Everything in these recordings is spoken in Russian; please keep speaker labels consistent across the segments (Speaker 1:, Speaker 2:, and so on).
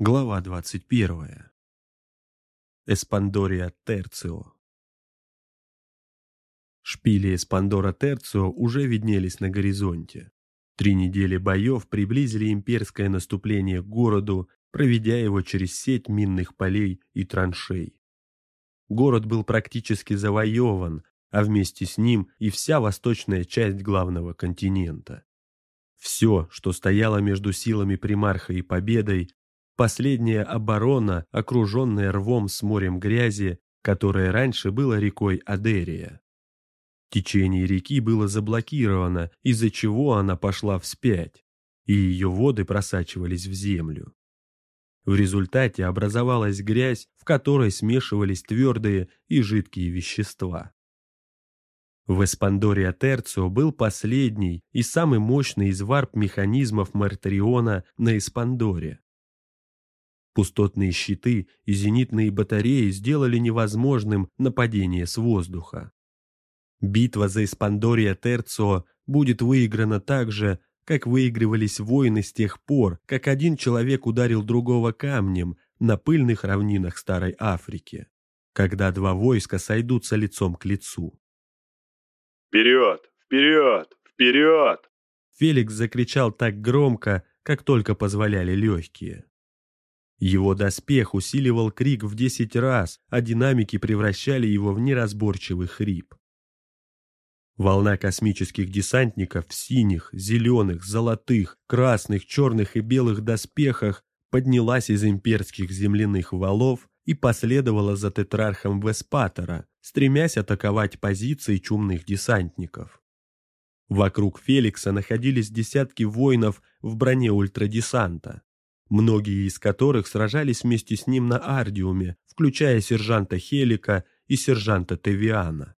Speaker 1: Глава 21. Эспандория Терцио. Шпили Эспандора Терцио уже виднелись на горизонте. Три недели боев приблизили имперское наступление к городу, проведя его через сеть минных полей и траншей. Город был практически завоеван, а вместе с ним и вся восточная часть главного континента. Все, что стояло между силами примарха и победой, Последняя оборона, окруженная рвом с морем грязи, которое раньше было рекой Адерия. Течение реки было заблокировано, из-за чего она пошла вспять, и ее воды просачивались в землю. В результате образовалась грязь, в которой смешивались твердые и жидкие вещества. В Эспандоре Терцио был последний и самый мощный из варп-механизмов Мартариона на Эспандоре. Пустотные щиты и зенитные батареи сделали невозможным нападение с воздуха. Битва за Испандория Терцио будет выиграна так же, как выигрывались войны с тех пор, как один человек ударил другого камнем на пыльных равнинах Старой Африки, когда два войска сойдутся лицом к лицу.
Speaker 2: «Вперед! Вперед! Вперед!»
Speaker 1: Феликс закричал так громко, как только позволяли легкие. Его доспех усиливал крик в десять раз, а динамики превращали его в неразборчивый хрип. Волна космических десантников в синих, зеленых, золотых, красных, черных и белых доспехах поднялась из имперских земляных валов и последовала за тетрархом Веспатора, стремясь атаковать позиции чумных десантников. Вокруг Феликса находились десятки воинов в броне ультрадесанта многие из которых сражались вместе с ним на Ардиуме, включая сержанта Хелика и сержанта Тевиана.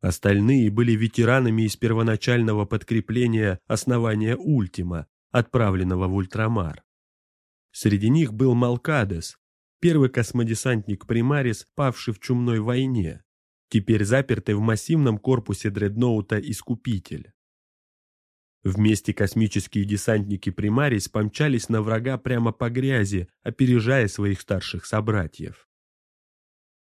Speaker 1: Остальные были ветеранами из первоначального подкрепления основания Ультима, отправленного в Ультрамар. Среди них был Малкадес, первый космодесантник Примарис, павший в чумной войне, теперь запертый в массивном корпусе дредноута Искупитель. Вместе космические десантники Примарис помчались на врага прямо по грязи, опережая своих старших собратьев.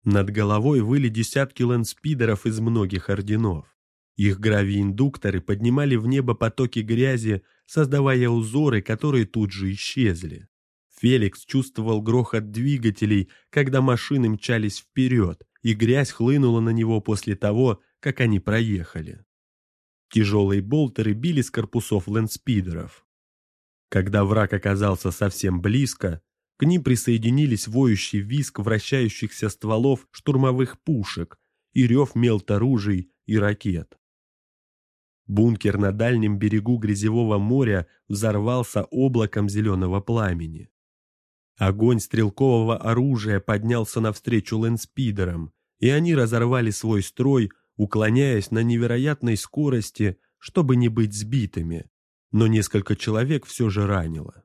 Speaker 1: Над головой выли десятки лэндспидеров из многих орденов. Их гравииндукторы поднимали в небо потоки грязи, создавая узоры, которые тут же исчезли. Феликс чувствовал грохот двигателей, когда машины мчались вперед, и грязь хлынула на него после того, как они проехали. Тяжелые болтеры били с корпусов лэндспидеров. Когда враг оказался совсем близко, к ним присоединились воющий визг вращающихся стволов штурмовых пушек и рев мелторужий и ракет. Бункер на дальнем берегу грязевого моря взорвался облаком зеленого пламени. Огонь стрелкового оружия поднялся навстречу лэнспидерам, и они разорвали свой строй, уклоняясь на невероятной скорости, чтобы не быть сбитыми, но несколько человек все же ранило.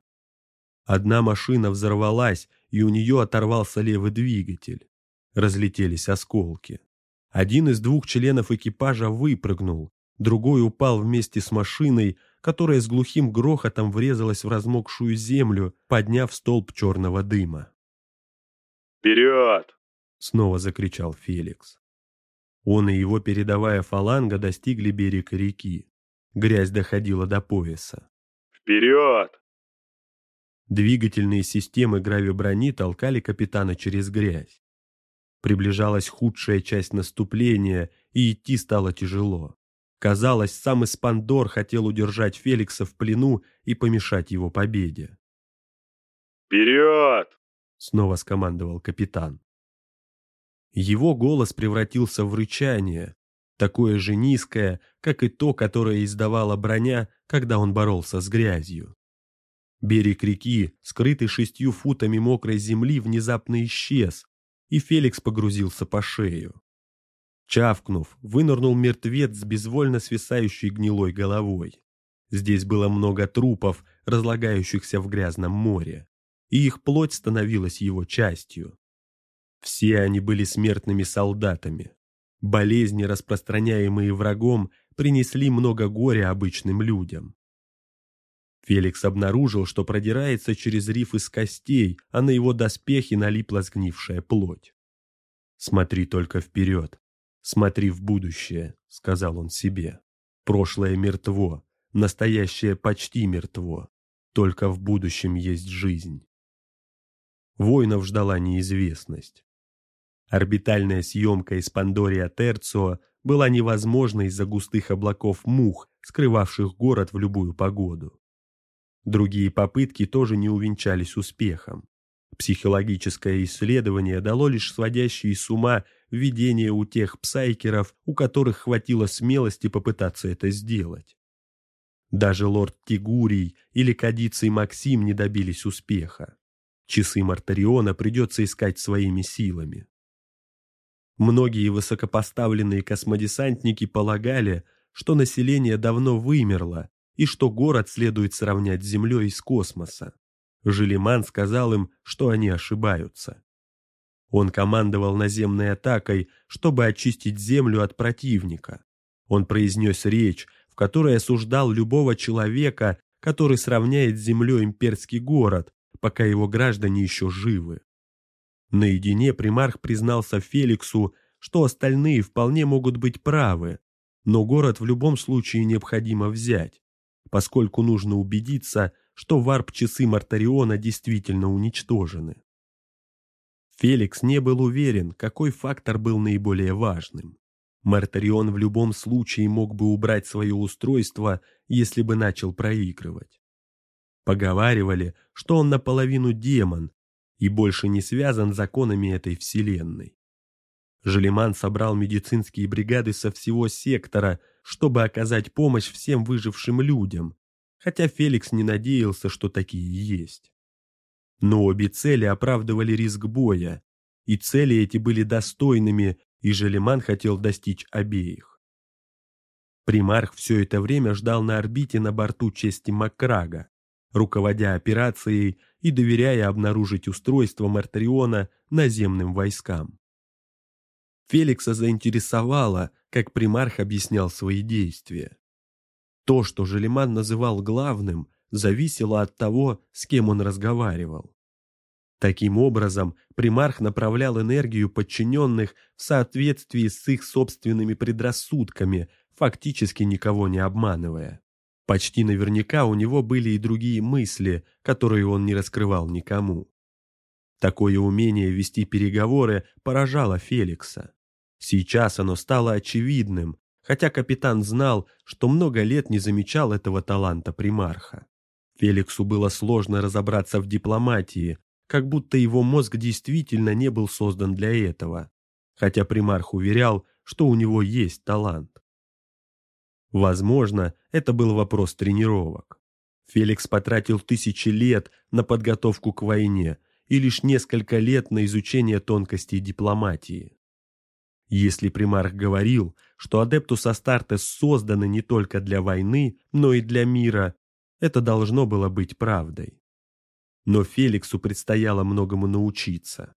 Speaker 1: Одна машина взорвалась, и у нее оторвался левый двигатель. Разлетелись осколки. Один из двух членов экипажа выпрыгнул, другой упал вместе с машиной, которая с глухим грохотом врезалась в размокшую землю, подняв столб черного дыма.
Speaker 2: «Вперед!»
Speaker 1: — снова закричал Феликс. Он и его передовая фаланга достигли берега реки. Грязь доходила до пояса.
Speaker 2: «Вперед!»
Speaker 1: Двигательные системы гравиброни толкали капитана через грязь. Приближалась худшая часть наступления, и идти стало тяжело. Казалось, сам Испандор хотел удержать Феликса в плену и помешать его победе.
Speaker 2: «Вперед!»
Speaker 1: — снова скомандовал капитан. Его голос превратился в рычание, такое же низкое, как и то, которое издавала броня, когда он боролся с грязью. Берег реки, скрытый шестью футами мокрой земли, внезапно исчез, и Феликс погрузился по шею. Чавкнув, вынырнул мертвец с безвольно свисающей гнилой головой. Здесь было много трупов, разлагающихся в грязном море, и их плоть становилась его частью. Все они были смертными солдатами. Болезни, распространяемые врагом, принесли много горя обычным людям. Феликс обнаружил, что продирается через риф из костей, а на его доспехи налипла сгнившая плоть. «Смотри только вперед, смотри в будущее», — сказал он себе. «Прошлое мертво, настоящее почти мертво, только в будущем есть жизнь». Воинов ждала неизвестность. Орбитальная съемка из Пандория Терцио была невозможна из-за густых облаков мух, скрывавших город в любую погоду. Другие попытки тоже не увенчались успехом. Психологическое исследование дало лишь сводящие с ума видение у тех псайкеров, у которых хватило смелости попытаться это сделать. Даже лорд Тигурий или Кадиций Максим не добились успеха. Часы Мартариона придется искать своими силами. Многие высокопоставленные космодесантники полагали, что население давно вымерло и что город следует сравнять с Землей из космоса. Желиман сказал им, что они ошибаются. Он командовал наземной атакой, чтобы очистить Землю от противника. Он произнес речь, в которой осуждал любого человека, который сравняет с Землей имперский город, пока его граждане еще живы. Наедине примарх признался Феликсу, что остальные вполне могут быть правы, но город в любом случае необходимо взять, поскольку нужно убедиться, что варп-часы Мартариона действительно уничтожены. Феликс не был уверен, какой фактор был наиболее важным. Мартарион в любом случае мог бы убрать свое устройство, если бы начал проигрывать. Поговаривали, что он наполовину демон, и больше не связан законами этой вселенной. Желеман собрал медицинские бригады со всего сектора, чтобы оказать помощь всем выжившим людям, хотя Феликс не надеялся, что такие есть. Но обе цели оправдывали риск боя, и цели эти были достойными, и Желеман хотел достичь обеих. Примарх все это время ждал на орбите на борту чести Макрага, руководя операцией и доверяя обнаружить устройство Мартариона наземным войскам. Феликса заинтересовало, как примарх объяснял свои действия. То, что Желеман называл главным, зависело от того, с кем он разговаривал. Таким образом, примарх направлял энергию подчиненных в соответствии с их собственными предрассудками, фактически никого не обманывая. Почти наверняка у него были и другие мысли, которые он не раскрывал никому. Такое умение вести переговоры поражало Феликса. Сейчас оно стало очевидным, хотя капитан знал, что много лет не замечал этого таланта примарха. Феликсу было сложно разобраться в дипломатии, как будто его мозг действительно не был создан для этого, хотя примарх уверял, что у него есть талант. Возможно, это был вопрос тренировок. Феликс потратил тысячи лет на подготовку к войне и лишь несколько лет на изучение тонкостей дипломатии. Если примарх говорил, что Адептус Астартес созданы не только для войны, но и для мира, это должно было быть правдой. Но Феликсу предстояло многому научиться.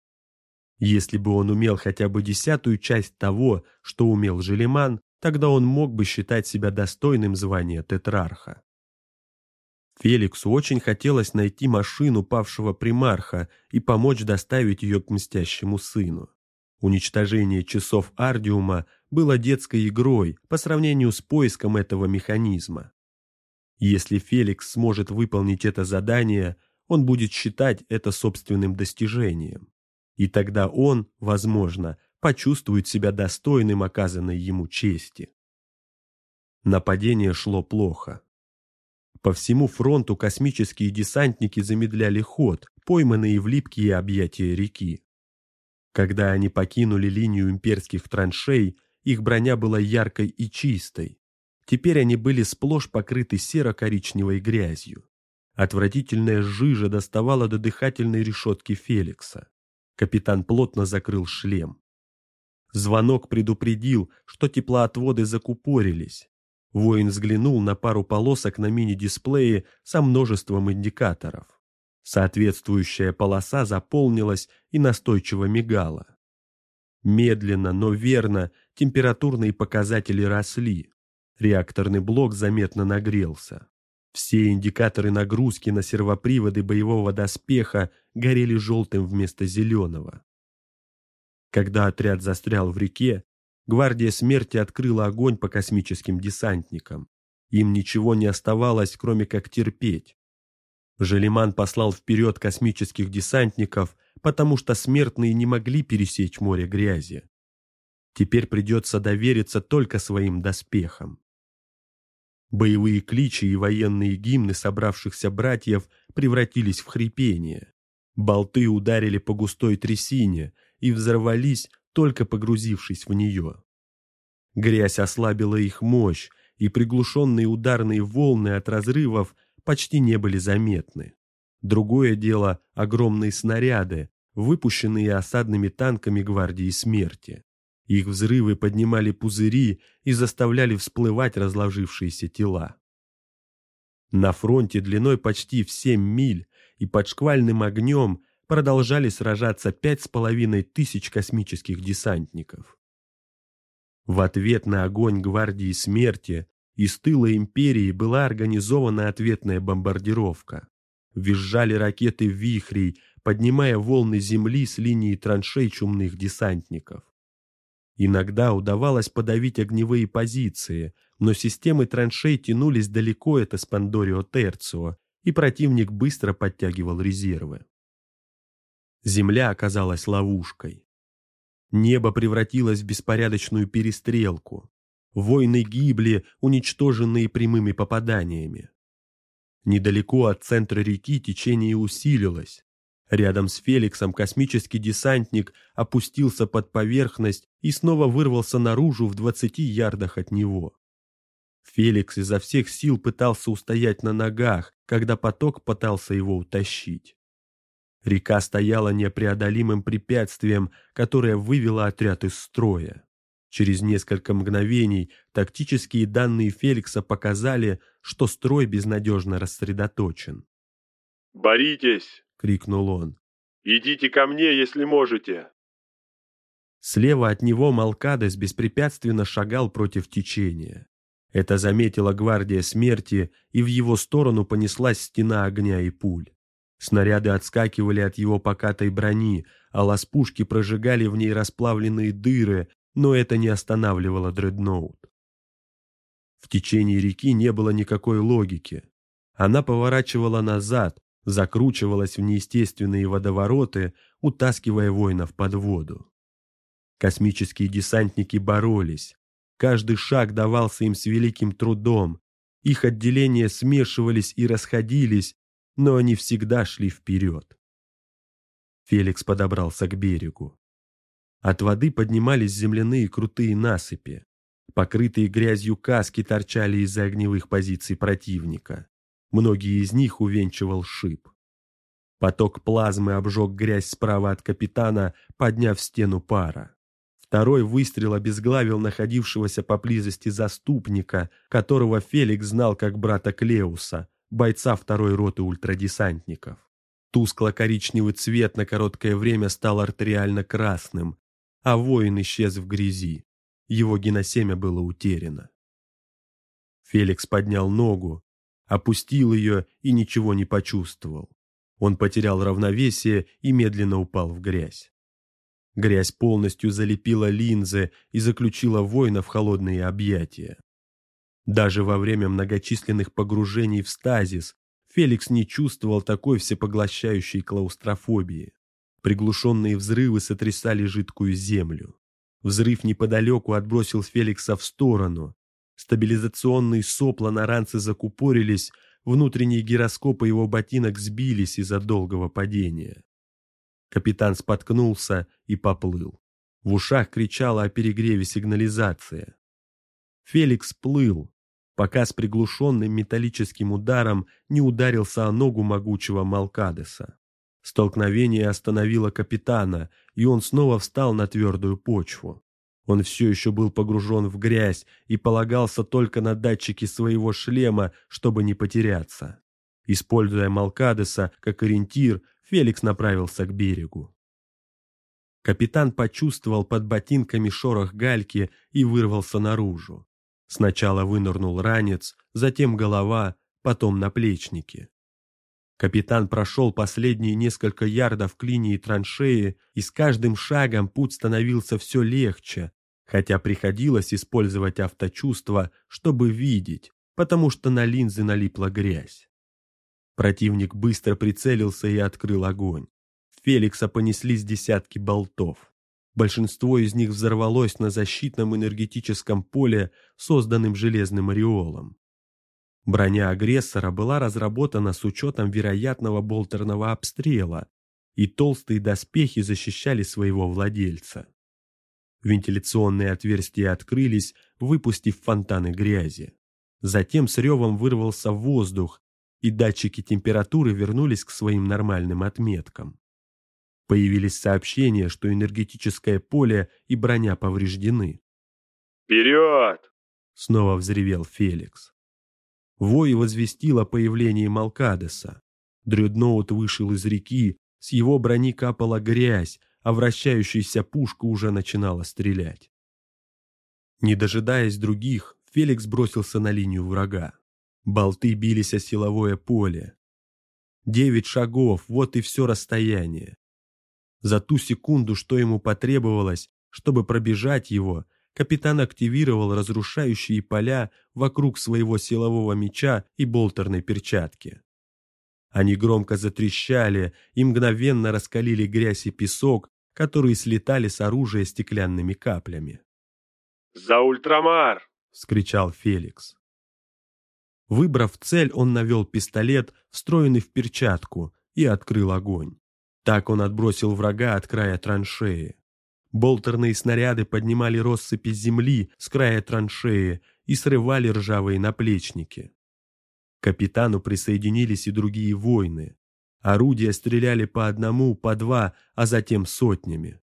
Speaker 1: Если бы он умел хотя бы десятую часть того, что умел Желеман, тогда он мог бы считать себя достойным звания тетрарха. Феликсу очень хотелось найти машину павшего примарха и помочь доставить ее к мстящему сыну. Уничтожение часов Ардиума было детской игрой по сравнению с поиском этого механизма. Если Феликс сможет выполнить это задание, он будет считать это собственным достижением. И тогда он, возможно, почувствует себя достойным оказанной ему чести. Нападение шло плохо. По всему фронту космические десантники замедляли ход, пойманные в липкие объятия реки. Когда они покинули линию имперских траншей, их броня была яркой и чистой. Теперь они были сплошь покрыты серо-коричневой грязью. Отвратительная жижа доставала до дыхательной решетки Феликса. Капитан плотно закрыл шлем. Звонок предупредил, что теплоотводы закупорились. Воин взглянул на пару полосок на мини-дисплее со множеством индикаторов. Соответствующая полоса заполнилась и настойчиво мигала. Медленно, но верно температурные показатели росли. Реакторный блок заметно нагрелся. Все индикаторы нагрузки на сервоприводы боевого доспеха горели желтым вместо зеленого. Когда отряд застрял в реке, гвардия смерти открыла огонь по космическим десантникам. Им ничего не оставалось, кроме как терпеть. Желеман послал вперед космических десантников, потому что смертные не могли пересечь море грязи. Теперь придется довериться только своим доспехам. Боевые кличи и военные гимны собравшихся братьев превратились в хрипение. Болты ударили по густой трясине и взорвались, только погрузившись в нее. Грязь ослабила их мощь, и приглушенные ударные волны от разрывов почти не были заметны. Другое дело – огромные снаряды, выпущенные осадными танками гвардии смерти. Их взрывы поднимали пузыри и заставляли всплывать разложившиеся тела. На фронте длиной почти в 7 миль и под шквальным огнем продолжали сражаться пять с половиной тысяч космических десантников. В ответ на огонь гвардии смерти из тыла империи была организована ответная бомбардировка. Визжали ракеты вихрей, поднимая волны земли с линии траншей чумных десантников. Иногда удавалось подавить огневые позиции, но системы траншей тянулись далеко от Эспандорио Терцио, и противник быстро подтягивал резервы. Земля оказалась ловушкой. Небо превратилось в беспорядочную перестрелку. Войны гибли, уничтоженные прямыми попаданиями. Недалеко от центра реки течение усилилось. Рядом с Феликсом космический десантник опустился под поверхность и снова вырвался наружу в двадцати ярдах от него. Феликс изо всех сил пытался устоять на ногах, когда поток пытался его утащить. Река стояла непреодолимым препятствием, которое вывело отряд из строя. Через несколько мгновений тактические данные Феликса показали, что строй безнадежно рассредоточен.
Speaker 2: «Боритесь!»
Speaker 1: — крикнул он.
Speaker 2: «Идите ко мне, если можете!»
Speaker 1: Слева от него Малкадес беспрепятственно шагал против течения. Это заметила гвардия смерти, и в его сторону понеслась стена огня и пуль. Снаряды отскакивали от его покатой брони, а ласпушки прожигали в ней расплавленные дыры, но это не останавливало дредноут. В течение реки не было никакой логики. Она поворачивала назад, закручивалась в неестественные водовороты, утаскивая воинов под воду. Космические десантники боролись. Каждый шаг давался им с великим трудом. Их отделения смешивались и расходились, но они всегда шли вперед. Феликс подобрался к берегу. От воды поднимались земляные крутые насыпи. Покрытые грязью каски торчали из-за огневых позиций противника. Многие из них увенчивал шип. Поток плазмы обжег грязь справа от капитана, подняв стену пара. Второй выстрел обезглавил находившегося поблизости заступника, которого Феликс знал как брата Клеуса, бойца второй роты ультрадесантников. Тускло-коричневый цвет на короткое время стал артериально красным, а воин исчез в грязи. Его геносемя было утеряно. Феликс поднял ногу, опустил ее и ничего не почувствовал. Он потерял равновесие и медленно упал в грязь. Грязь полностью залепила линзы и заключила воина в холодные объятия. Даже во время многочисленных погружений в стазис Феликс не чувствовал такой всепоглощающей клаустрофобии. Приглушенные взрывы сотрясали жидкую землю. Взрыв неподалеку отбросил Феликса в сторону. Стабилизационные сопла на ранце закупорились, внутренние гироскопы его ботинок сбились из-за долгого падения. Капитан споткнулся и поплыл. В ушах кричала о перегреве сигнализация. Феликс плыл, пока с приглушенным металлическим ударом не ударился о ногу могучего Малкадеса. Столкновение остановило капитана, и он снова встал на твердую почву. Он все еще был погружен в грязь и полагался только на датчики своего шлема, чтобы не потеряться. Используя Малкадеса как ориентир, Феликс направился к берегу. Капитан почувствовал под ботинками шорох гальки и вырвался наружу. Сначала вынырнул ранец, затем голова, потом наплечники. Капитан прошел последние несколько ярдов к линии траншеи, и с каждым шагом путь становился все легче, хотя приходилось использовать авточувство, чтобы видеть, потому что на линзы налипла грязь. Противник быстро прицелился и открыл огонь. Феликса понеслись десятки болтов. Большинство из них взорвалось на защитном энергетическом поле, созданным железным ореолом. Броня агрессора была разработана с учетом вероятного болтерного обстрела, и толстые доспехи защищали своего владельца. Вентиляционные отверстия открылись, выпустив фонтаны грязи. Затем с ревом вырвался воздух, и датчики температуры вернулись к своим нормальным отметкам. Появились сообщения, что энергетическое поле и броня повреждены.
Speaker 2: «Вперед!»
Speaker 1: — снова взревел Феликс. Вой возвестил о появлении Малкадеса. Дрюдноут вышел из реки, с его брони капала грязь, а вращающаяся пушка уже начинала стрелять. Не дожидаясь других, Феликс бросился на линию врага. Болты бились о силовое поле. Девять шагов, вот и все расстояние. За ту секунду, что ему потребовалось, чтобы пробежать его, капитан активировал разрушающие поля вокруг своего силового меча и болтерной перчатки. Они громко затрещали и мгновенно раскалили грязь и песок, которые слетали с оружия стеклянными каплями.
Speaker 2: «За ультрамар!»
Speaker 1: — скричал Феликс. Выбрав цель, он навел пистолет, встроенный в перчатку, и открыл огонь. Так он отбросил врага от края траншеи. Болтерные снаряды поднимали россыпи земли с края траншеи и срывали ржавые наплечники. К капитану присоединились и другие воины. Орудия стреляли по одному, по два, а затем сотнями.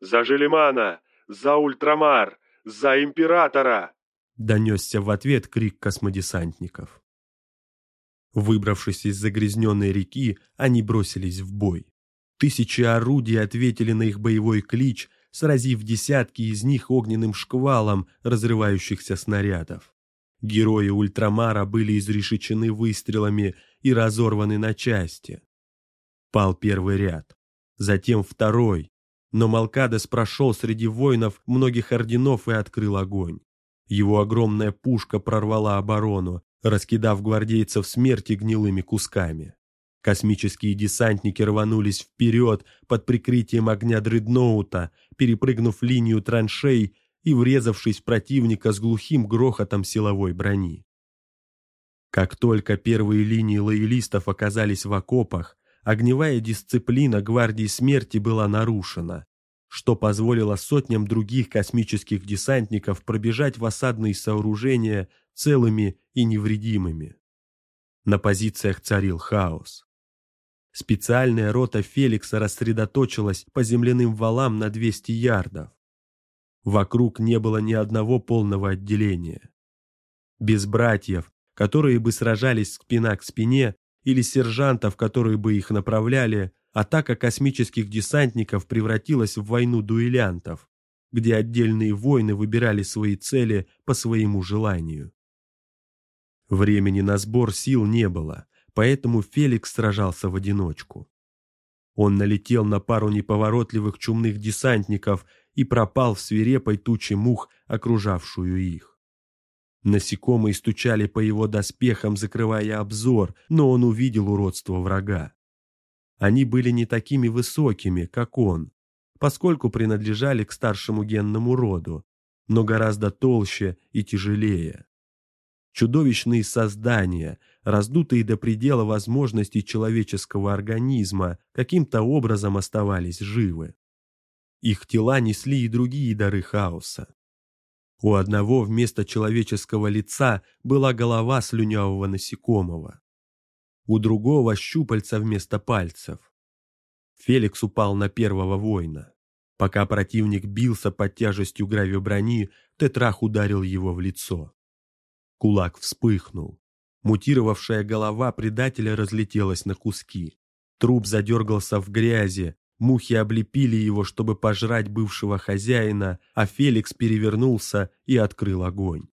Speaker 2: «За Желемана! За Ультрамар! За Императора!»
Speaker 1: Донесся в ответ крик космодесантников. Выбравшись из загрязненной реки, они бросились в бой. Тысячи орудий ответили на их боевой клич, сразив десятки из них огненным шквалом разрывающихся снарядов. Герои Ультрамара были изрешечены выстрелами и разорваны на части. Пал первый ряд, затем второй, но Малкадес прошел среди воинов многих орденов и открыл огонь. Его огромная пушка прорвала оборону, раскидав гвардейцев смерти гнилыми кусками. Космические десантники рванулись вперед под прикрытием огня дредноута, перепрыгнув линию траншей и врезавшись в противника с глухим грохотом силовой брони. Как только первые линии лоялистов оказались в окопах, огневая дисциплина Гвардии Смерти была нарушена, что позволило сотням других космических десантников пробежать в осадные сооружения целыми и невредимыми. На позициях царил хаос. Специальная рота Феликса рассредоточилась по земляным валам на 200 ярдов. Вокруг не было ни одного полного отделения. Без братьев, которые бы сражались спина к спине, или сержантов, которые бы их направляли, атака космических десантников превратилась в войну дуэлянтов, где отдельные воины выбирали свои цели по своему желанию. Времени на сбор сил не было, поэтому Феликс сражался в одиночку. Он налетел на пару неповоротливых чумных десантников и пропал в свирепой туче мух, окружавшую их. Насекомые стучали по его доспехам, закрывая обзор, но он увидел уродство врага. Они были не такими высокими, как он, поскольку принадлежали к старшему генному роду, но гораздо толще и тяжелее. Чудовищные создания, раздутые до предела возможностей человеческого организма, каким-то образом оставались живы. Их тела несли и другие дары хаоса. У одного вместо человеческого лица была голова слюнявого насекомого у другого щупальца вместо пальцев. Феликс упал на первого воина. Пока противник бился под тяжестью гравиброни, Тетрах ударил его в лицо. Кулак вспыхнул. Мутировавшая голова предателя разлетелась на куски. Труп задергался в грязи, мухи облепили его, чтобы пожрать бывшего хозяина, а Феликс перевернулся и открыл огонь.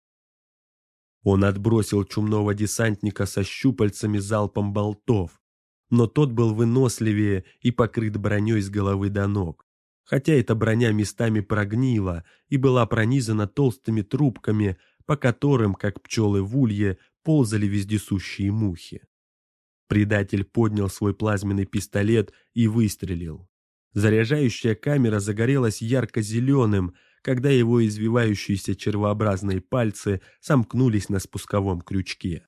Speaker 1: Он отбросил чумного десантника со щупальцами залпом болтов, но тот был выносливее и покрыт броней с головы до ног. Хотя эта броня местами прогнила и была пронизана толстыми трубками, по которым, как пчелы в улье, ползали вездесущие мухи. Предатель поднял свой плазменный пистолет и выстрелил. Заряжающая камера загорелась ярко-зеленым, когда его извивающиеся червообразные пальцы сомкнулись на спусковом крючке.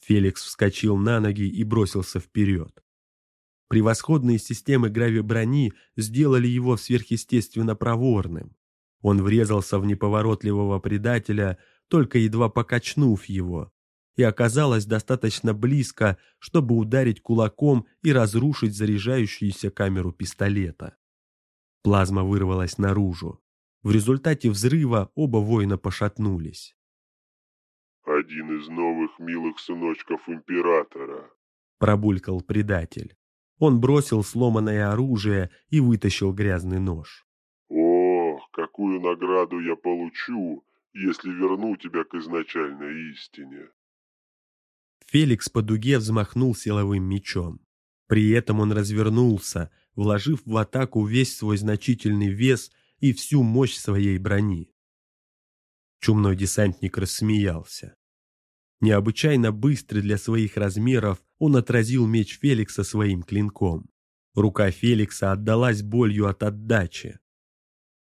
Speaker 1: Феликс вскочил на ноги и бросился вперед. Превосходные системы гравиброни сделали его сверхъестественно проворным. Он врезался в неповоротливого предателя, только едва покачнув его, и оказалось достаточно близко, чтобы ударить кулаком и разрушить заряжающуюся камеру пистолета. Плазма вырвалась наружу. В результате взрыва оба воина пошатнулись.
Speaker 3: «Один из новых милых сыночков императора», —
Speaker 1: пробулькал предатель. Он бросил сломанное оружие и вытащил грязный нож.
Speaker 3: «Ох, какую награду я получу, если верну тебя к изначальной истине!»
Speaker 1: Феликс по дуге взмахнул силовым мечом. При этом он развернулся, вложив в атаку весь свой значительный вес и всю мощь своей брони. Чумной десантник рассмеялся. Необычайно быстрый для своих размеров, он отразил меч Феликса своим клинком. Рука Феликса отдалась болью от отдачи.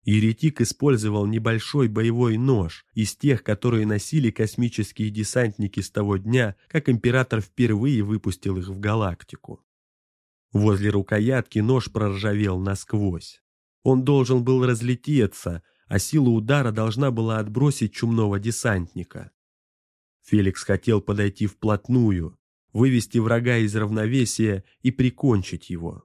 Speaker 1: Еретик использовал небольшой боевой нож из тех, которые носили космические десантники с того дня, как император впервые выпустил их в галактику. Возле рукоятки нож проржавел насквозь. Он должен был разлететься, а сила удара должна была отбросить чумного десантника. Феликс хотел подойти вплотную, вывести врага из равновесия и прикончить его.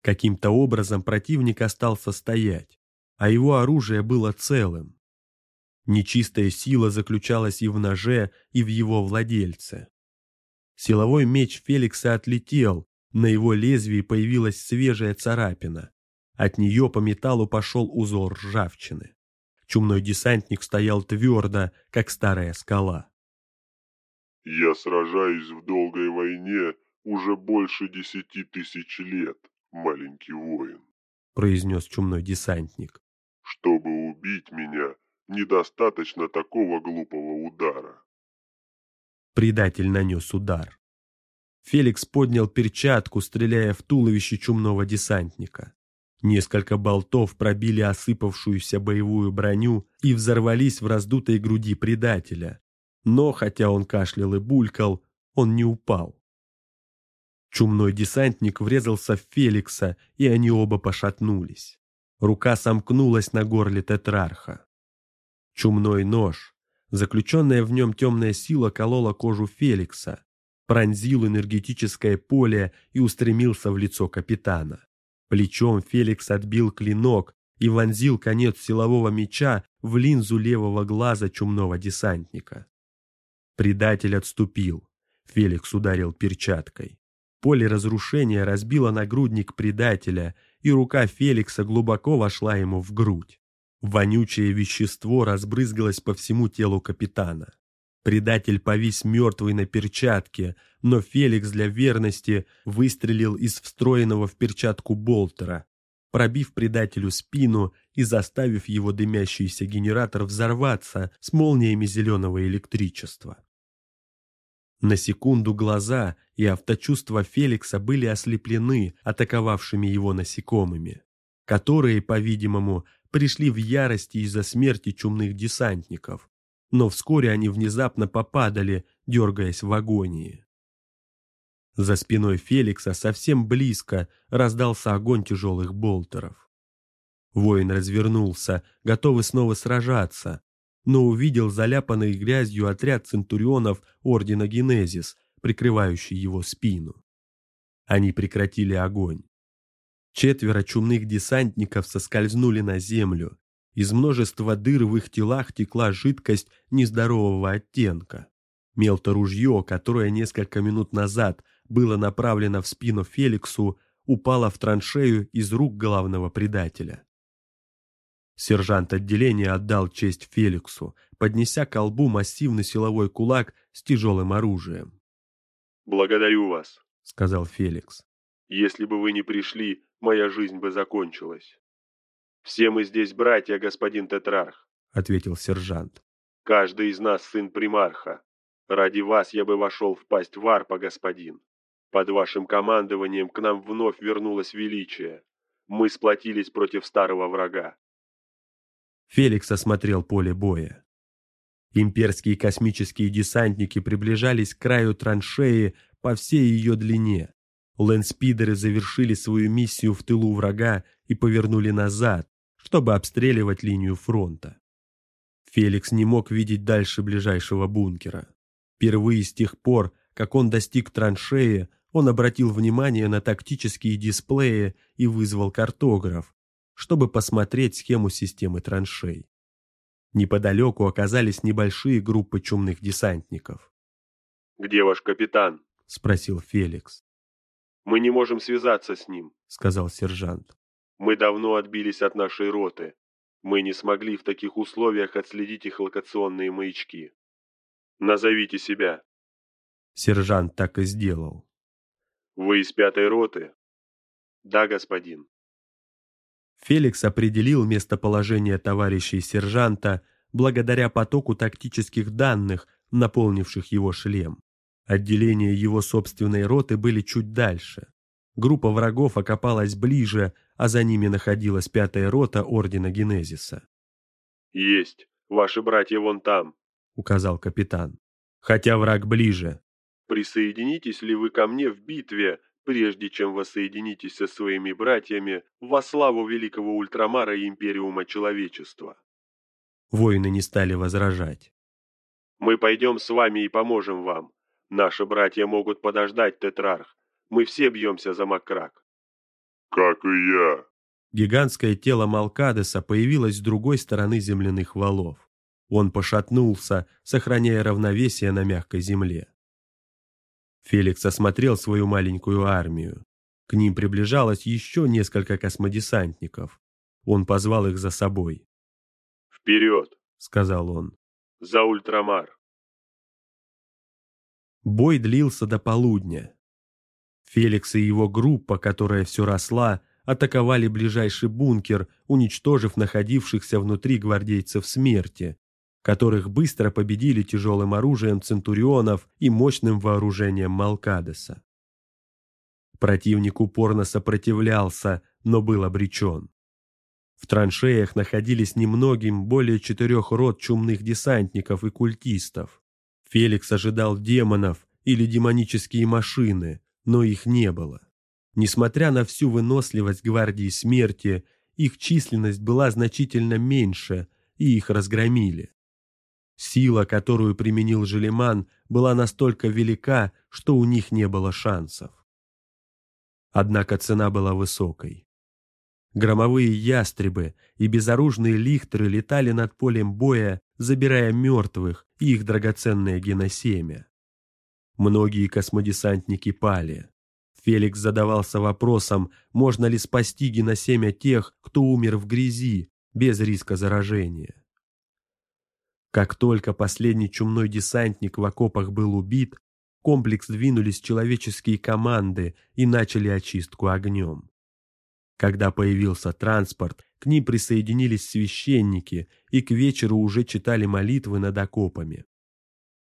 Speaker 1: Каким-то образом противник остался стоять, а его оружие было целым. Нечистая сила заключалась и в ноже, и в его владельце. Силовой меч Феликса отлетел, на его лезвии появилась свежая царапина. От нее по металлу пошел узор ржавчины. Чумной десантник стоял твердо, как старая скала.
Speaker 3: «Я сражаюсь в долгой войне уже больше десяти тысяч лет, маленький воин»,
Speaker 1: произнес чумной десантник.
Speaker 3: «Чтобы убить меня, недостаточно такого глупого удара».
Speaker 1: Предатель нанес удар. Феликс поднял перчатку, стреляя в туловище чумного десантника. Несколько болтов пробили осыпавшуюся боевую броню и взорвались в раздутой груди предателя. Но, хотя он кашлял и булькал, он не упал. Чумной десантник врезался в Феликса, и они оба пошатнулись. Рука сомкнулась на горле тетрарха. Чумной нож, заключенная в нем темная сила, колола кожу Феликса, пронзил энергетическое поле и устремился в лицо капитана. Плечом Феликс отбил клинок и вонзил конец силового меча в линзу левого глаза чумного десантника. Предатель отступил. Феликс ударил перчаткой. Поле разрушения разбило нагрудник предателя, и рука Феликса глубоко вошла ему в грудь. Вонючее вещество разбрызгалось по всему телу капитана. Предатель повис мертвый на перчатке, но Феликс для верности выстрелил из встроенного в перчатку болтера, пробив предателю спину и заставив его дымящийся генератор взорваться с молниями зеленого электричества. На секунду глаза и авточувства Феликса были ослеплены атаковавшими его насекомыми, которые, по-видимому, пришли в ярости из-за смерти чумных десантников, но вскоре они внезапно попадали, дергаясь в агонии. За спиной Феликса совсем близко раздался огонь тяжелых болтеров. Воин развернулся, готовый снова сражаться, но увидел заляпанный грязью отряд центурионов Ордена Генезис, прикрывающий его спину. Они прекратили огонь. Четверо чумных десантников соскользнули на землю, из множества дыр в их телах текла жидкость нездорового оттенка. Мелто-ружье, которое несколько минут назад было направлено в спину Феликсу, упало в траншею из рук главного предателя. Сержант отделения отдал честь Феликсу, поднеся к колбу массивный силовой кулак с тяжелым оружием.
Speaker 2: «Благодарю вас», —
Speaker 1: сказал Феликс.
Speaker 2: «Если бы вы не пришли, моя жизнь бы закончилась». «Все мы здесь братья, господин Тетрарх», —
Speaker 1: ответил сержант.
Speaker 2: «Каждый из нас сын примарха. Ради вас я бы вошел в пасть варпа, господин. Под вашим командованием к нам вновь вернулось величие. Мы сплотились против старого врага.
Speaker 1: Феликс осмотрел поле боя. Имперские космические десантники приближались к краю траншеи по всей ее длине. Лэндспидеры завершили свою миссию в тылу врага и повернули назад, чтобы обстреливать линию фронта. Феликс не мог видеть дальше ближайшего бункера. Впервые с тех пор, как он достиг траншеи, он обратил внимание на тактические дисплеи и вызвал картограф, чтобы посмотреть схему системы траншей. Неподалеку оказались небольшие группы чумных десантников.
Speaker 2: «Где ваш капитан?»
Speaker 1: — спросил Феликс.
Speaker 2: «Мы не можем связаться с ним», —
Speaker 1: сказал сержант.
Speaker 2: «Мы давно отбились от нашей роты. Мы не смогли в таких условиях отследить их локационные маячки. Назовите себя».
Speaker 1: Сержант так и сделал.
Speaker 2: «Вы из пятой роты?» «Да, господин».
Speaker 1: Феликс определил местоположение товарищей сержанта благодаря потоку тактических данных, наполнивших его шлем. Отделения его собственной роты были чуть дальше. Группа врагов окопалась ближе, а за ними находилась пятая рота Ордена Генезиса.
Speaker 2: «Есть. Ваши братья вон там», —
Speaker 1: указал капитан. «Хотя враг ближе».
Speaker 2: «Присоединитесь ли вы ко мне в битве прежде чем воссоединитесь со своими братьями во славу великого ультрамара и империума человечества.
Speaker 1: Воины не стали возражать.
Speaker 2: Мы пойдем с вами и поможем вам. Наши братья могут подождать, Тетрарх. Мы все бьемся за Макрак.
Speaker 3: Как и я.
Speaker 1: Гигантское тело Малкадеса появилось с другой стороны земляных валов. Он пошатнулся, сохраняя равновесие на мягкой земле. Феликс осмотрел свою маленькую армию. К ним приближалось еще несколько космодесантников. Он позвал их за собой.
Speaker 2: «Вперед!»
Speaker 1: — сказал он.
Speaker 2: «За ультрамар!»
Speaker 1: Бой длился до полудня. Феликс и его группа, которая все росла, атаковали ближайший бункер, уничтожив находившихся внутри гвардейцев смерти, которых быстро победили тяжелым оружием центурионов и мощным вооружением Малкадеса. Противник упорно сопротивлялся, но был обречен. В траншеях находились немногим более четырех род чумных десантников и культистов. Феликс ожидал демонов или демонические машины, но их не было. Несмотря на всю выносливость гвардии смерти, их численность была значительно меньше, и их разгромили. Сила, которую применил Желеман, была настолько велика, что у них не было шансов. Однако цена была высокой. Громовые ястребы и безоружные лихтеры летали над полем боя, забирая мертвых и их драгоценное геносемя. Многие космодесантники пали. Феликс задавался вопросом, можно ли спасти геносемя тех, кто умер в грязи, без риска заражения. Как только последний чумной десантник в окопах был убит, комплекс двинулись человеческие команды и начали очистку огнем. Когда появился транспорт, к ним присоединились священники и к вечеру уже читали молитвы над окопами.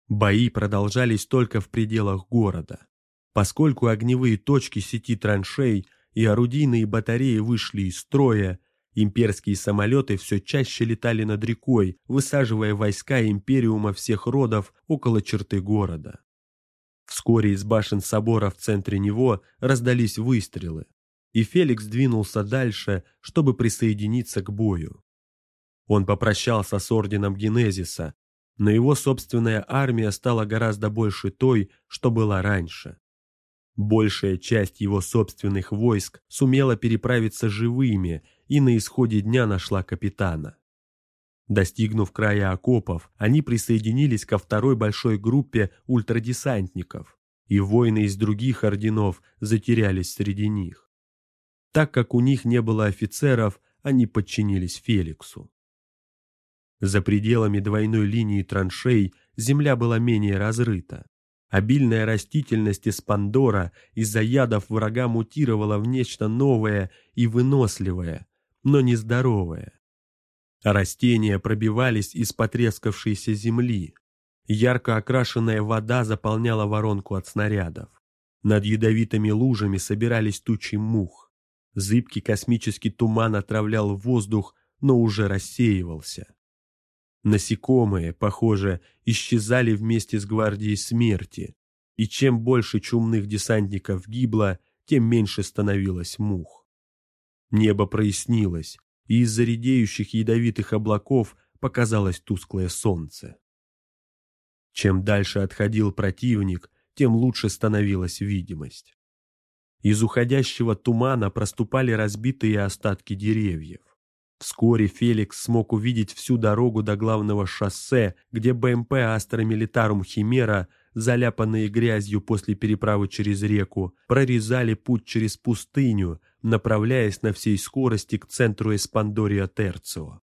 Speaker 1: Бои продолжались только в пределах города. Поскольку огневые точки сети траншей и орудийные батареи вышли из строя, Имперские самолеты все чаще летали над рекой, высаживая войска Империума всех родов около черты города. Вскоре из башен собора в центре него раздались выстрелы, и Феликс двинулся дальше, чтобы присоединиться к бою. Он попрощался с орденом Генезиса, но его собственная армия стала гораздо больше той, что была раньше. Большая часть его собственных войск сумела переправиться живыми и на исходе дня нашла капитана. Достигнув края окопов, они присоединились ко второй большой группе ультрадесантников, и воины из других орденов затерялись среди них. Так как у них не было офицеров, они подчинились Феликсу. За пределами двойной линии траншей земля была менее разрыта. Обильная растительность из Пандора из-за ядов врага мутировала в нечто новое и выносливое, но нездоровое. Растения пробивались из потрескавшейся земли. Ярко окрашенная вода заполняла воронку от снарядов. Над ядовитыми лужами собирались тучи мух. Зыбкий космический туман отравлял воздух, но уже рассеивался. Насекомые, похоже, исчезали вместе с гвардией смерти, и чем больше чумных десантников гибло, тем меньше становилось мух. Небо прояснилось, и из-за редеющих ядовитых облаков показалось тусклое солнце. Чем дальше отходил противник, тем лучше становилась видимость. Из уходящего тумана проступали разбитые остатки деревьев. Вскоре Феликс смог увидеть всю дорогу до главного шоссе, где БМП Астра Милитарум Химера, заляпанные грязью после переправы через реку, прорезали путь через пустыню, направляясь на всей скорости к центру Эспандория Терцио.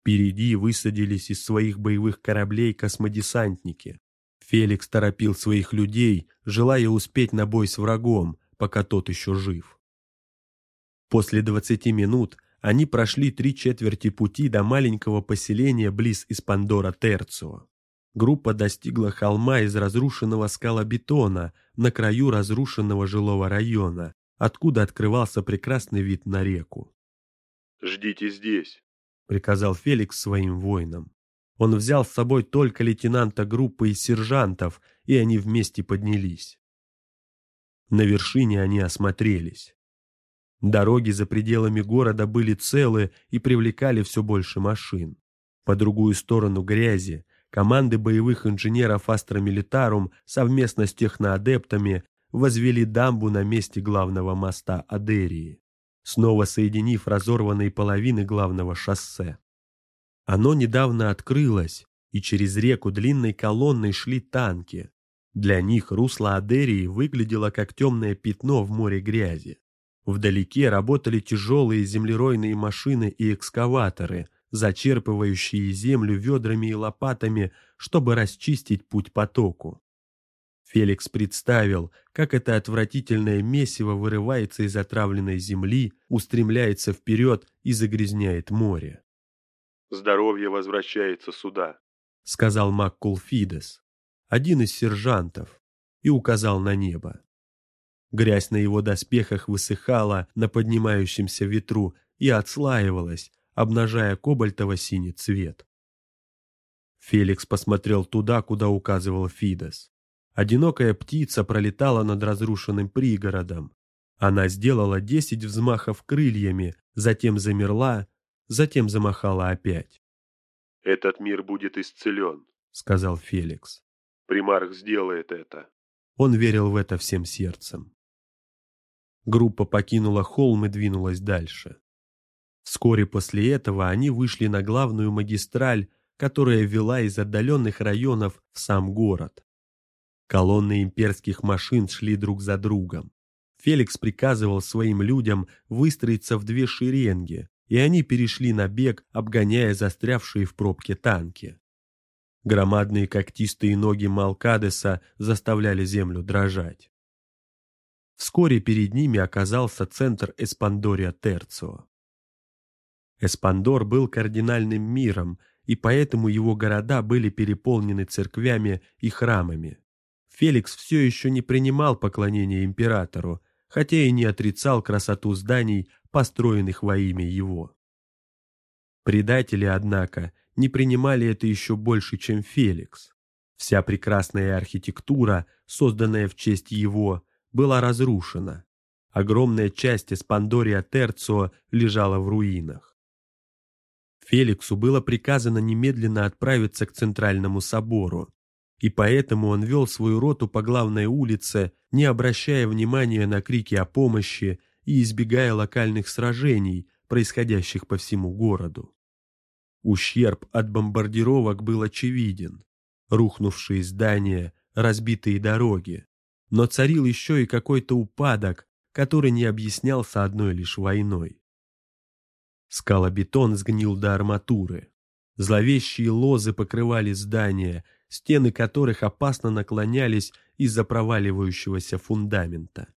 Speaker 1: Впереди высадились из своих боевых кораблей космодесантники. Феликс торопил своих людей, желая успеть на бой с врагом, пока тот еще жив. После двадцати минут они прошли три четверти пути до маленького поселения близ Испандора Терцио. Группа достигла холма из разрушенного скалобетона на краю разрушенного жилого района, откуда открывался прекрасный вид на реку.
Speaker 2: «Ждите здесь», —
Speaker 1: приказал Феликс своим воинам. Он взял с собой только лейтенанта группы и сержантов, и они вместе поднялись. На вершине они осмотрелись. Дороги за пределами города были целы и привлекали все больше машин. По другую сторону грязи команды боевых инженеров Астромилитарум совместно с техноадептами возвели дамбу на месте главного моста Адерии, снова соединив разорванные половины главного шоссе. Оно недавно открылось, и через реку длинной колонной шли танки. Для них русло Адерии выглядело как темное пятно в море грязи. Вдалеке работали тяжелые землеройные машины и экскаваторы, зачерпывающие землю ведрами и лопатами, чтобы расчистить путь потоку. Феликс представил, как это отвратительное месиво вырывается из отравленной земли, устремляется вперед и загрязняет море.
Speaker 2: «Здоровье возвращается сюда», —
Speaker 1: сказал Маккул Фидес, один из сержантов, и указал на небо. Грязь на его доспехах высыхала на поднимающемся ветру и отслаивалась, обнажая кобальтово-синий цвет. Феликс посмотрел туда, куда указывал Фидес. Одинокая птица пролетала над разрушенным пригородом. Она сделала десять взмахов крыльями, затем замерла, затем замахала опять.
Speaker 2: «Этот мир будет исцелен», —
Speaker 1: сказал Феликс.
Speaker 2: «Примарх сделает это».
Speaker 1: Он верил в это всем сердцем. Группа покинула холм и двинулась дальше. Вскоре после этого они вышли на главную магистраль, которая вела из отдаленных районов в сам город. Колонны имперских машин шли друг за другом. Феликс приказывал своим людям выстроиться в две шеренги, и они перешли на бег, обгоняя застрявшие в пробке танки. Громадные когтистые ноги Малкадеса заставляли землю дрожать. Вскоре перед ними оказался центр Эспандория Терцио. Эспандор был кардинальным миром, и поэтому его города были переполнены церквями и храмами. Феликс все еще не принимал поклонения императору, хотя и не отрицал красоту зданий, построенных во имя его. Предатели, однако, не принимали это еще больше, чем Феликс. Вся прекрасная архитектура, созданная в честь его, была разрушена. Огромная часть Эспандория Терцио лежала в руинах. Феликсу было приказано немедленно отправиться к Центральному собору, и поэтому он вел свою роту по главной улице, не обращая внимания на крики о помощи и избегая локальных сражений, происходящих по всему городу. Ущерб от бомбардировок был очевиден. Рухнувшие здания, разбитые дороги, но царил еще и какой-то упадок, который не объяснялся одной лишь войной. Скалобетон сгнил до арматуры. Зловещие лозы покрывали здания, стены которых опасно наклонялись из-за проваливающегося фундамента.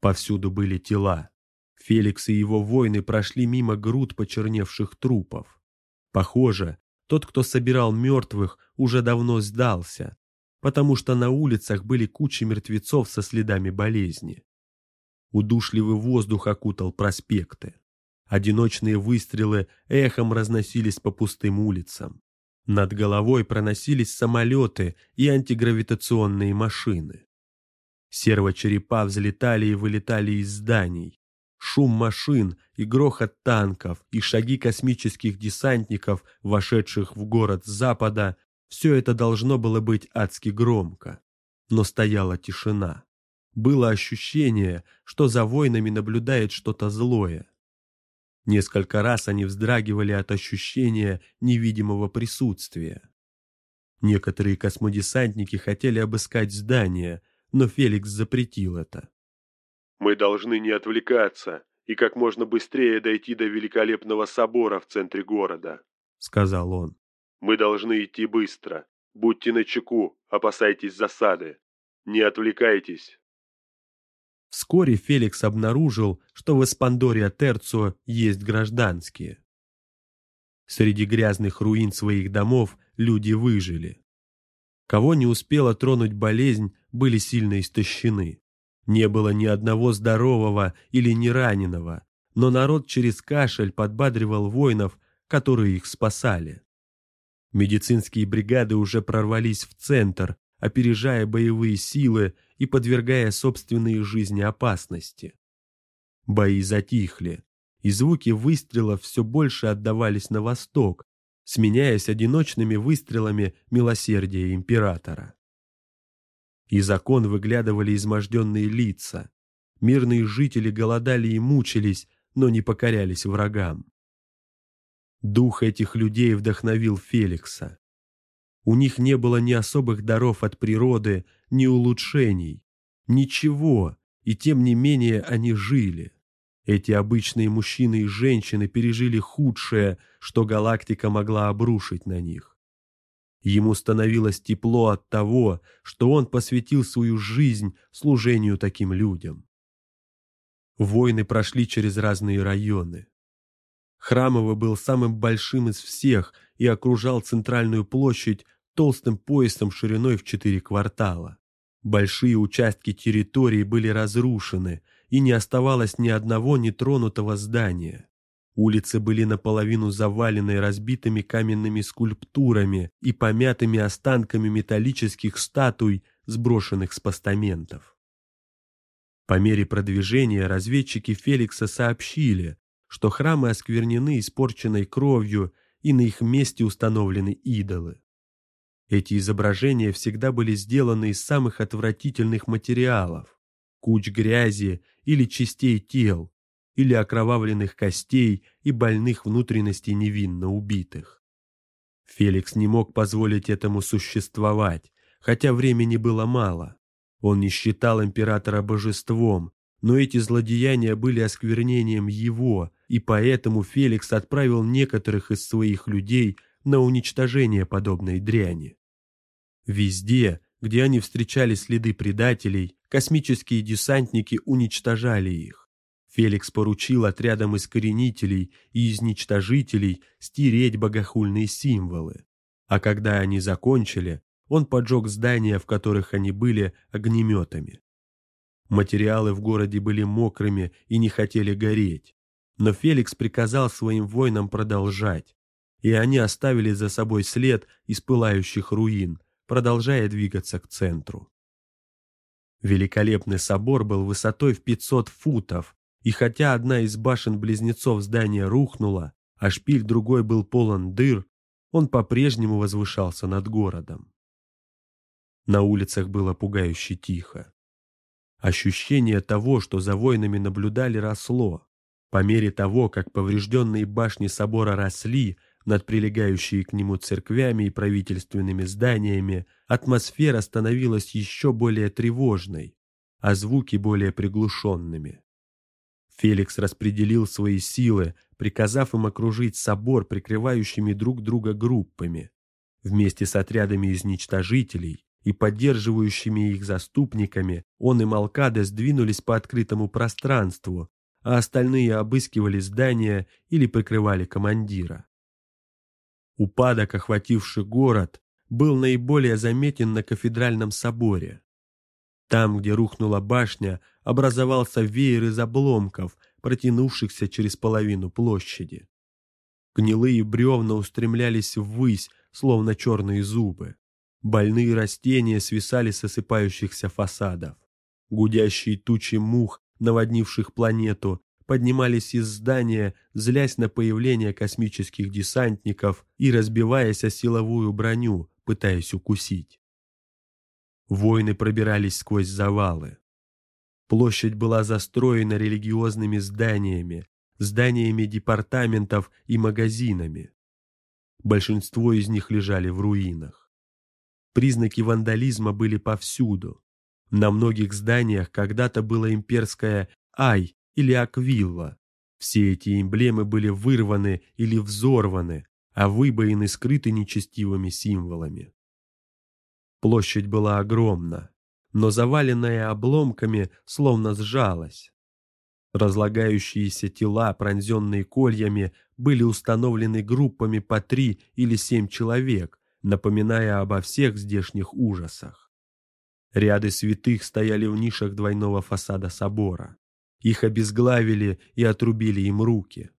Speaker 1: Повсюду были тела. Феликс и его воины прошли мимо груд почерневших трупов. Похоже, тот, кто собирал мертвых, уже давно сдался, потому что на улицах были кучи мертвецов со следами болезни. Удушливый воздух окутал проспекты. Одиночные выстрелы эхом разносились по пустым улицам. Над головой проносились самолеты и антигравитационные машины. Сервочерепа взлетали и вылетали из зданий. Шум машин и грохот танков и шаги космических десантников, вошедших в город с запада, все это должно было быть адски громко. Но стояла тишина. Было ощущение, что за войнами наблюдает что-то злое. Несколько раз они вздрагивали от ощущения невидимого присутствия. Некоторые космодесантники хотели обыскать здание, но Феликс запретил это.
Speaker 2: «Мы должны не отвлекаться и как можно быстрее дойти до великолепного собора в центре города», —
Speaker 1: сказал он.
Speaker 2: «Мы должны идти быстро. Будьте начеку, опасайтесь засады. Не отвлекайтесь».
Speaker 1: Вскоре Феликс обнаружил, что в Эспандоре Терцио есть гражданские. Среди грязных руин своих домов люди выжили. Кого не успела тронуть болезнь, были сильно истощены. Не было ни одного здорового или не раненого, но народ через кашель подбадривал воинов, которые их спасали. Медицинские бригады уже прорвались в центр, опережая боевые силы и подвергая собственные жизни опасности. Бои затихли, и звуки выстрелов все больше отдавались на восток, сменяясь одиночными выстрелами милосердия императора. Из окон выглядывали изможденные лица. Мирные жители голодали и мучились, но не покорялись врагам. Дух этих людей вдохновил Феликса. У них не было ни особых даров от природы, ни улучшений. Ничего, и тем не менее они жили. Эти обычные мужчины и женщины пережили худшее, что галактика могла обрушить на них. Ему становилось тепло от того, что он посвятил свою жизнь служению таким людям. Войны прошли через разные районы. Храмово был самым большим из всех и окружал центральную площадь толстым поясом шириной в четыре квартала. Большие участки территории были разрушены, и не оставалось ни одного нетронутого здания. Улицы были наполовину завалены разбитыми каменными скульптурами и помятыми останками металлических статуй, сброшенных с постаментов. По мере продвижения разведчики Феликса сообщили, что храмы осквернены испорченной кровью и на их месте установлены идолы. Эти изображения всегда были сделаны из самых отвратительных материалов – куч грязи или частей тел, или окровавленных костей и больных внутренностей невинно убитых. Феликс не мог позволить этому существовать, хотя времени было мало. Он не считал императора божеством, но эти злодеяния были осквернением его, и поэтому Феликс отправил некоторых из своих людей на уничтожение подобной дряни. Везде, где они встречали следы предателей, космические десантники уничтожали их. Феликс поручил отрядам искоренителей и изничтожителей стереть богохульные символы. А когда они закончили, он поджег здания, в которых они были, огнеметами. Материалы в городе были мокрыми и не хотели гореть. Но Феликс приказал своим воинам продолжать, и они оставили за собой след из пылающих руин, продолжая двигаться к центру. Великолепный собор был высотой в 500 футов, и хотя одна из башен-близнецов здания рухнула, а шпиль другой был полон дыр, он по-прежнему возвышался над городом. На улицах было пугающе тихо. Ощущение того, что за войнами наблюдали, росло. По мере того, как поврежденные башни собора росли, над прилегающими к нему церквями и правительственными зданиями атмосфера становилась еще более тревожной, а звуки более приглушенными. Феликс распределил свои силы, приказав им окружить собор прикрывающими друг друга группами. Вместе с отрядами изничтожителей и поддерживающими их заступниками он и Малкада сдвинулись по открытому пространству, а остальные обыскивали здания или прикрывали командира. Упадок, охвативший город, был наиболее заметен на кафедральном соборе. Там, где рухнула башня, образовался веер из обломков, протянувшихся через половину площади. Гнилые бревна устремлялись ввысь, словно черные зубы. Больные растения свисали с осыпающихся фасадов. Гудящие тучи мух, наводнивших планету, поднимались из здания, злясь на появление космических десантников и разбиваясь о силовую броню, пытаясь укусить. Воины пробирались сквозь завалы. Площадь была застроена религиозными зданиями, зданиями департаментов и магазинами. Большинство из них лежали в руинах. Признаки вандализма были повсюду. На многих зданиях когда-то было имперское «Ай» или «Аквилла». Все эти эмблемы были вырваны или взорваны, а выбоины скрыты нечестивыми символами. Площадь была огромна, но заваленная обломками словно сжалась. Разлагающиеся тела, пронзенные кольями, были установлены группами по три или семь человек, напоминая обо всех здешних ужасах. Ряды святых стояли в нишах двойного фасада собора. Их обезглавили и отрубили им руки.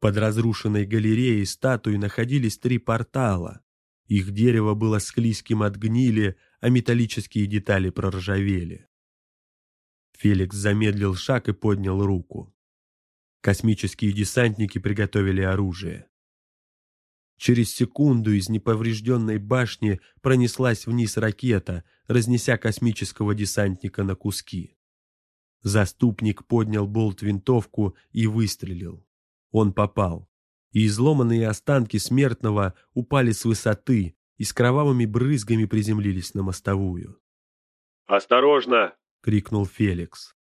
Speaker 1: Под разрушенной галереей статуи находились три портала. Их дерево было склизким от гнили, а металлические детали проржавели. Феликс замедлил шаг и поднял руку. Космические десантники приготовили оружие. Через секунду из неповрежденной башни пронеслась вниз ракета, разнеся космического десантника на куски. Заступник поднял болт-винтовку и выстрелил. Он попал, и изломанные останки смертного упали с высоты и с кровавыми брызгами приземлились на мостовую.
Speaker 2: «Осторожно!»
Speaker 1: — крикнул Феликс.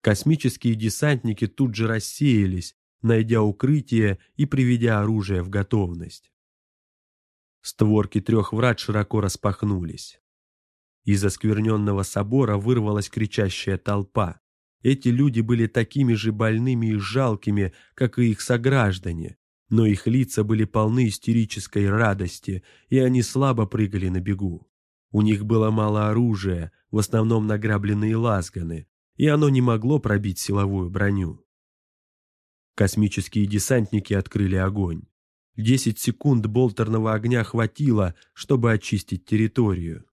Speaker 1: Космические десантники тут же рассеялись, найдя укрытие и приведя оружие в готовность. Створки трех врат широко распахнулись. Из оскверненного собора вырвалась кричащая толпа. Эти люди были такими же больными и жалкими, как и их сограждане, но их лица были полны истерической радости, и они слабо прыгали на бегу. У них было мало оружия, в основном награбленные лазганы, и оно не могло пробить силовую броню. Космические десантники открыли огонь. Десять секунд болтерного огня хватило, чтобы очистить территорию.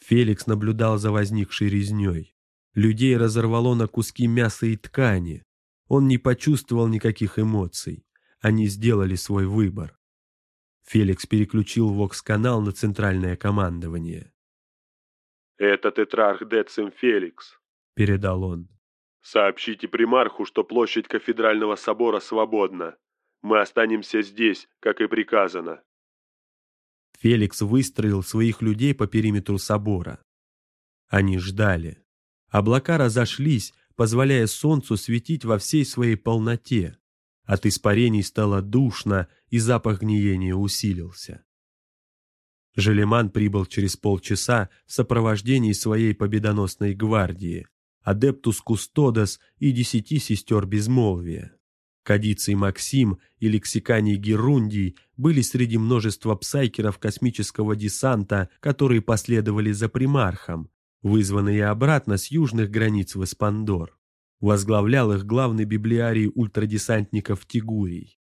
Speaker 1: Феликс наблюдал за возникшей резней. Людей разорвало на куски мяса и ткани. Он не почувствовал никаких эмоций. Они сделали свой выбор. Феликс переключил вокс-канал на центральное командование.
Speaker 2: «Это тетрарх Децим Феликс», —
Speaker 1: передал он.
Speaker 2: «Сообщите примарху, что площадь кафедрального собора свободна. Мы останемся здесь, как и приказано».
Speaker 1: Феликс выстроил своих людей по периметру собора. Они ждали. Облака разошлись, позволяя солнцу светить во всей своей полноте. От испарений стало душно, и запах гниения усилился. Желеман прибыл через полчаса в сопровождении своей победоносной гвардии, адептус Кустодос и десяти сестер Безмолвия. Кадиций Максим и лексиканий Герундий были среди множества псайкеров космического десанта, которые последовали за примархом, вызванные обратно с южных границ в Эспандор. Возглавлял их главный библиарий ультрадесантников Тигурий.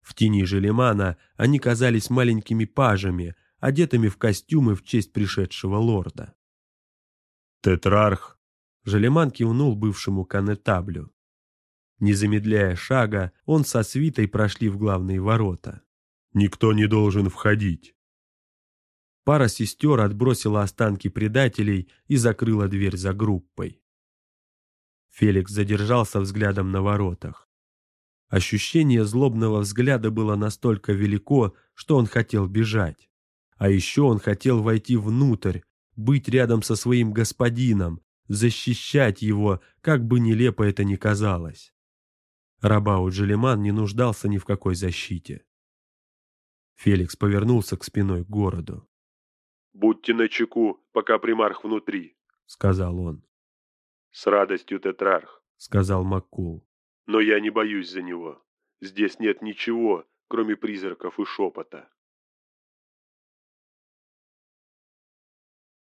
Speaker 1: В тени Желемана они казались маленькими пажами, одетыми в костюмы в честь пришедшего лорда.
Speaker 3: «Тетрарх!»
Speaker 1: Желеман кивнул бывшему канетаблю. Не замедляя шага, он со свитой прошли в главные ворота.
Speaker 3: «Никто не должен входить!»
Speaker 1: Пара сестер отбросила останки предателей и закрыла дверь за группой. Феликс задержался взглядом на воротах. Ощущение злобного взгляда было настолько велико, что он хотел бежать. А еще он хотел войти внутрь, быть рядом со своим господином, защищать его, как бы нелепо это ни казалось. Рабау Джелиман не нуждался ни в какой защите. Феликс повернулся к спиной к городу.
Speaker 2: «Будьте начеку, пока примарх внутри», —
Speaker 1: сказал он.
Speaker 2: «С радостью, Тетрарх», —
Speaker 1: сказал Маккул.
Speaker 2: «Но я не боюсь за него. Здесь нет ничего, кроме призраков и шепота».